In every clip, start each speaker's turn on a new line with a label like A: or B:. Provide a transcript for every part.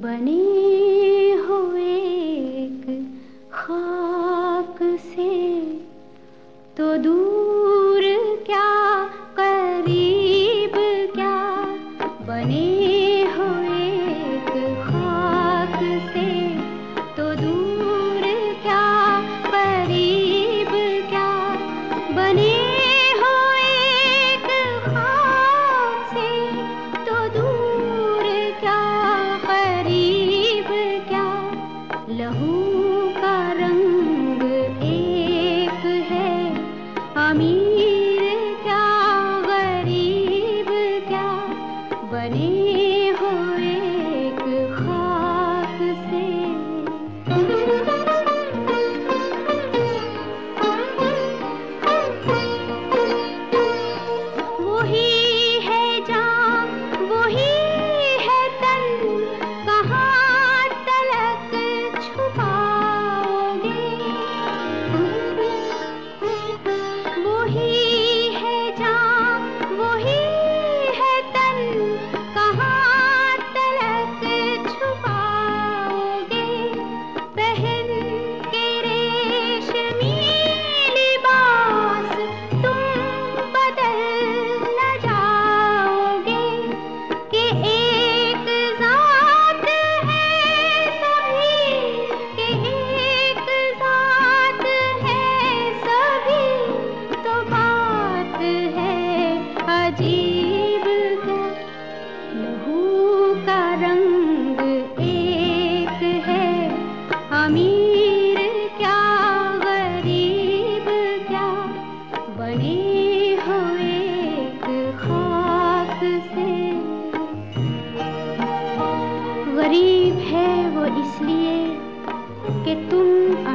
A: बने हुए एक खाक से तो दूर लिए हुए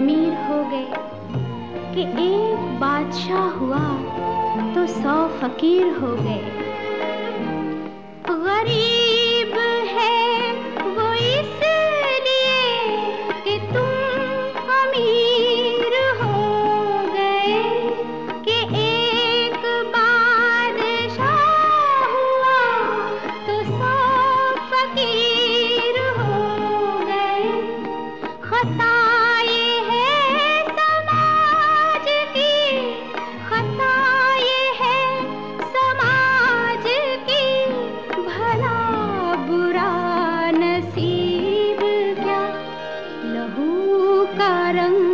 A: अमीर हो गए कि एक बादशाह हुआ तो सौ फकीर हो गए। रंग